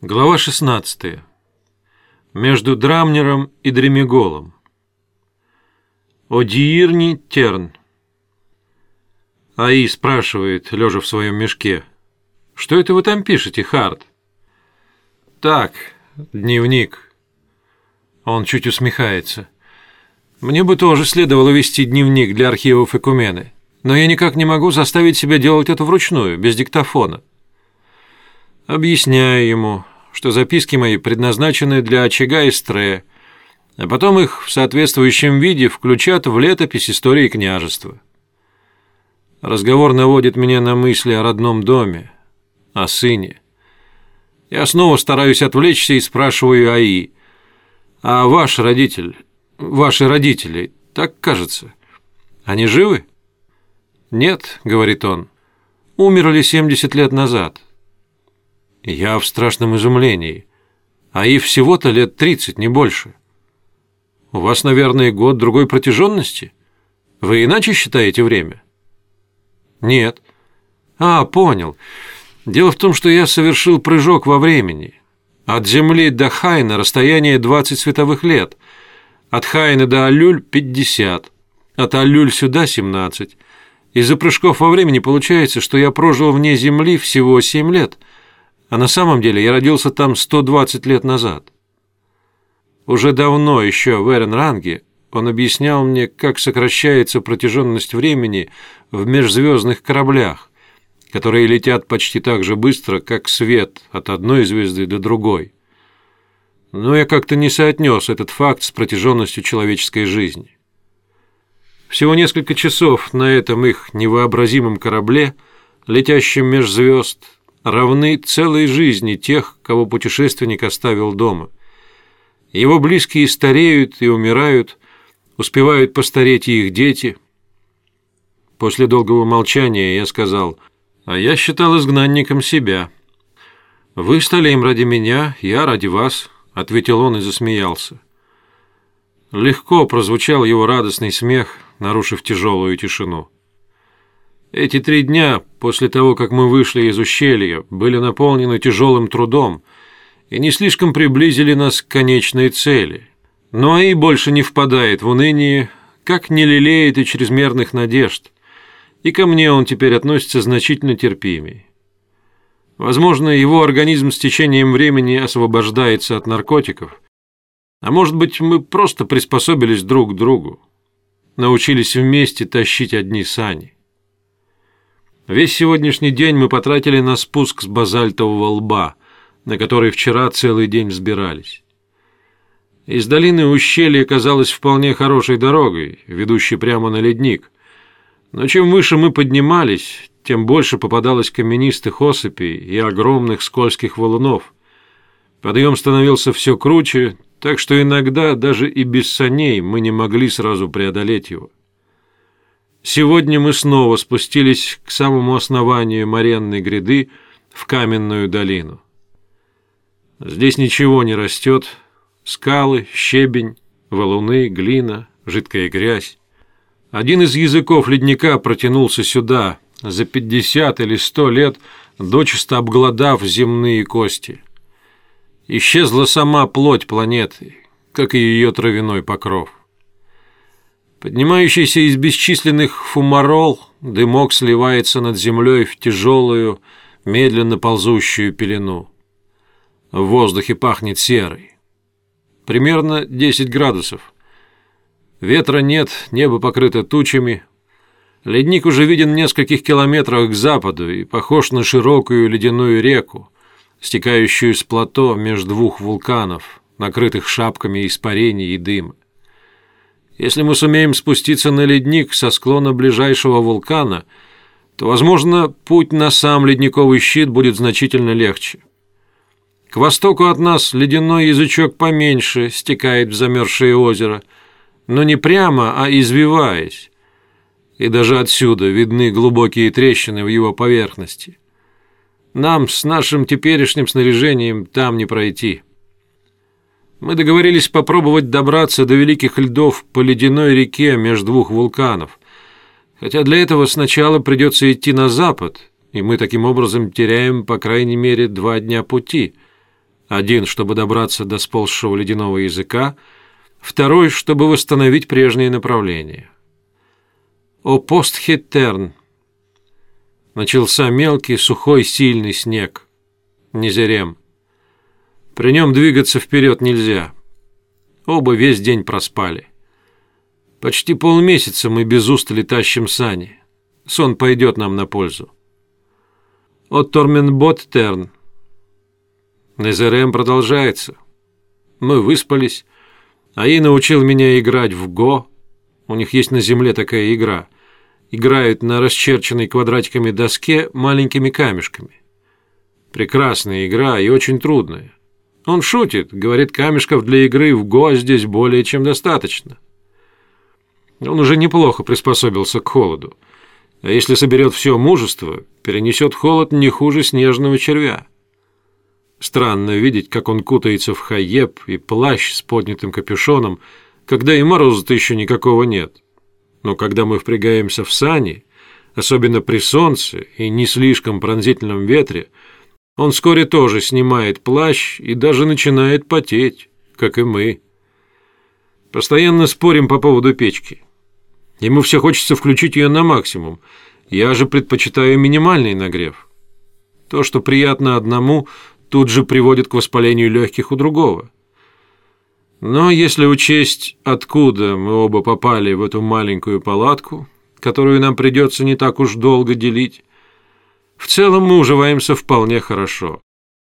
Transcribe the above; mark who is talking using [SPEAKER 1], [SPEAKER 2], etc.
[SPEAKER 1] Глава 16. Между Драмнером и Дремеголом. О Диирни Терн. Аи спрашивает, лежа в своем мешке. «Что это вы там пишете, Харт?» «Так, дневник». Он чуть усмехается. «Мне бы тоже следовало вести дневник для архивов Экумены, но я никак не могу заставить себя делать это вручную, без диктофона». Объясняю ему, что записки мои предназначены для очага и а потом их в соответствующем виде включат в летопись истории княжества. Разговор наводит меня на мысли о родном доме, о сыне. Я снова стараюсь отвлечься и спрашиваю Аи, «А ваш родитель, ваши родители, так кажется, они живы?» «Нет», — говорит он, — «умерли 70 лет назад». Я в страшном изумлении. А и всего-то лет тридцать, не больше. У вас, наверное, год другой протяженности? Вы иначе считаете время? Нет. А, понял. Дело в том, что я совершил прыжок во времени. От Земли до Хайна расстояние 20 световых лет. От Хайна до Алюль 50. От Алюль сюда 17. Из-за прыжков во времени получается, что я прожил вне Земли всего 7 лет – а на самом деле я родился там 120 лет назад. Уже давно, еще в Эренранге, он объяснял мне, как сокращается протяженность времени в межзвездных кораблях, которые летят почти так же быстро, как свет от одной звезды до другой. Но я как-то не соотнес этот факт с протяженностью человеческой жизни. Всего несколько часов на этом их невообразимом корабле, летящем меж звезд, равны целой жизни тех, кого путешественник оставил дома. Его близкие стареют и умирают, успевают постареть и их дети. После долгого молчания я сказал, а я считал изгнанником себя. «Вы стали им ради меня, я ради вас», — ответил он и засмеялся. Легко прозвучал его радостный смех, нарушив тяжелую тишину. Эти три дня после того, как мы вышли из ущелья, были наполнены тяжелым трудом и не слишком приблизили нас к конечной цели. Но и больше не впадает в уныние, как не лелеет и чрезмерных надежд, и ко мне он теперь относится значительно терпимее. Возможно, его организм с течением времени освобождается от наркотиков, а может быть, мы просто приспособились друг к другу, научились вместе тащить одни сани. Весь сегодняшний день мы потратили на спуск с базальтового лба, на который вчера целый день взбирались. Из долины ущелье казалось вполне хорошей дорогой, ведущей прямо на ледник. Но чем выше мы поднимались, тем больше попадалось каменистых осыпей и огромных скользких валунов. Подъем становился все круче, так что иногда даже и без саней мы не могли сразу преодолеть его. Сегодня мы снова спустились к самому основанию моренной гряды в каменную долину. Здесь ничего не растет. Скалы, щебень, валуны, глина, жидкая грязь. Один из языков ледника протянулся сюда за пятьдесят или сто лет, дочисто обглодав земные кости. Исчезла сама плоть планеты, как и ее травяной покров. Поднимающийся из бесчисленных фумарол, дымок сливается над землей в тяжелую, медленно ползущую пелену. В воздухе пахнет серой. Примерно 10 градусов. Ветра нет, небо покрыто тучами. Ледник уже виден в нескольких километрах к западу и похож на широкую ледяную реку, стекающую с плато между двух вулканов, накрытых шапками испарений и дыма. Если мы сумеем спуститься на ледник со склона ближайшего вулкана, то, возможно, путь на сам ледниковый щит будет значительно легче. К востоку от нас ледяной язычок поменьше стекает в замерзшее озеро, но не прямо, а извиваясь. И даже отсюда видны глубокие трещины в его поверхности. Нам с нашим теперешним снаряжением там не пройти. Мы договорились попробовать добраться до великих льдов по ледяной реке между двух вулканов. Хотя для этого сначала придется идти на запад, и мы таким образом теряем по крайней мере два дня пути. Один, чтобы добраться до сползшего ледяного языка, второй, чтобы восстановить прежние направления. О постхиттерн! Начался мелкий, сухой, сильный снег. Незерем. При нем двигаться вперед нельзя. Оба весь день проспали. Почти полмесяца мы без устали тащим сани. Сон пойдет нам на пользу. От Торменбот Терн. Незерем продолжается. Мы выспались, а научил меня играть в Го. У них есть на земле такая игра. Играют на расчерченной квадратиками доске маленькими камешками. Прекрасная игра и очень трудная. Он шутит, говорит, камешков для игры в Го здесь более чем достаточно. Он уже неплохо приспособился к холоду. А если соберет все мужество, перенесет холод не хуже снежного червя. Странно видеть, как он кутается в хаеб и плащ с поднятым капюшоном, когда и мороза-то еще никакого нет. Но когда мы впрягаемся в сани, особенно при солнце и не слишком пронзительном ветре, он вскоре тоже снимает плащ и даже начинает потеть, как и мы. Постоянно спорим по поводу печки. Ему все хочется включить ее на максимум. Я же предпочитаю минимальный нагрев. То, что приятно одному, тут же приводит к воспалению легких у другого. Но если учесть, откуда мы оба попали в эту маленькую палатку, которую нам придется не так уж долго делить, в целом мы уживаемся вполне хорошо.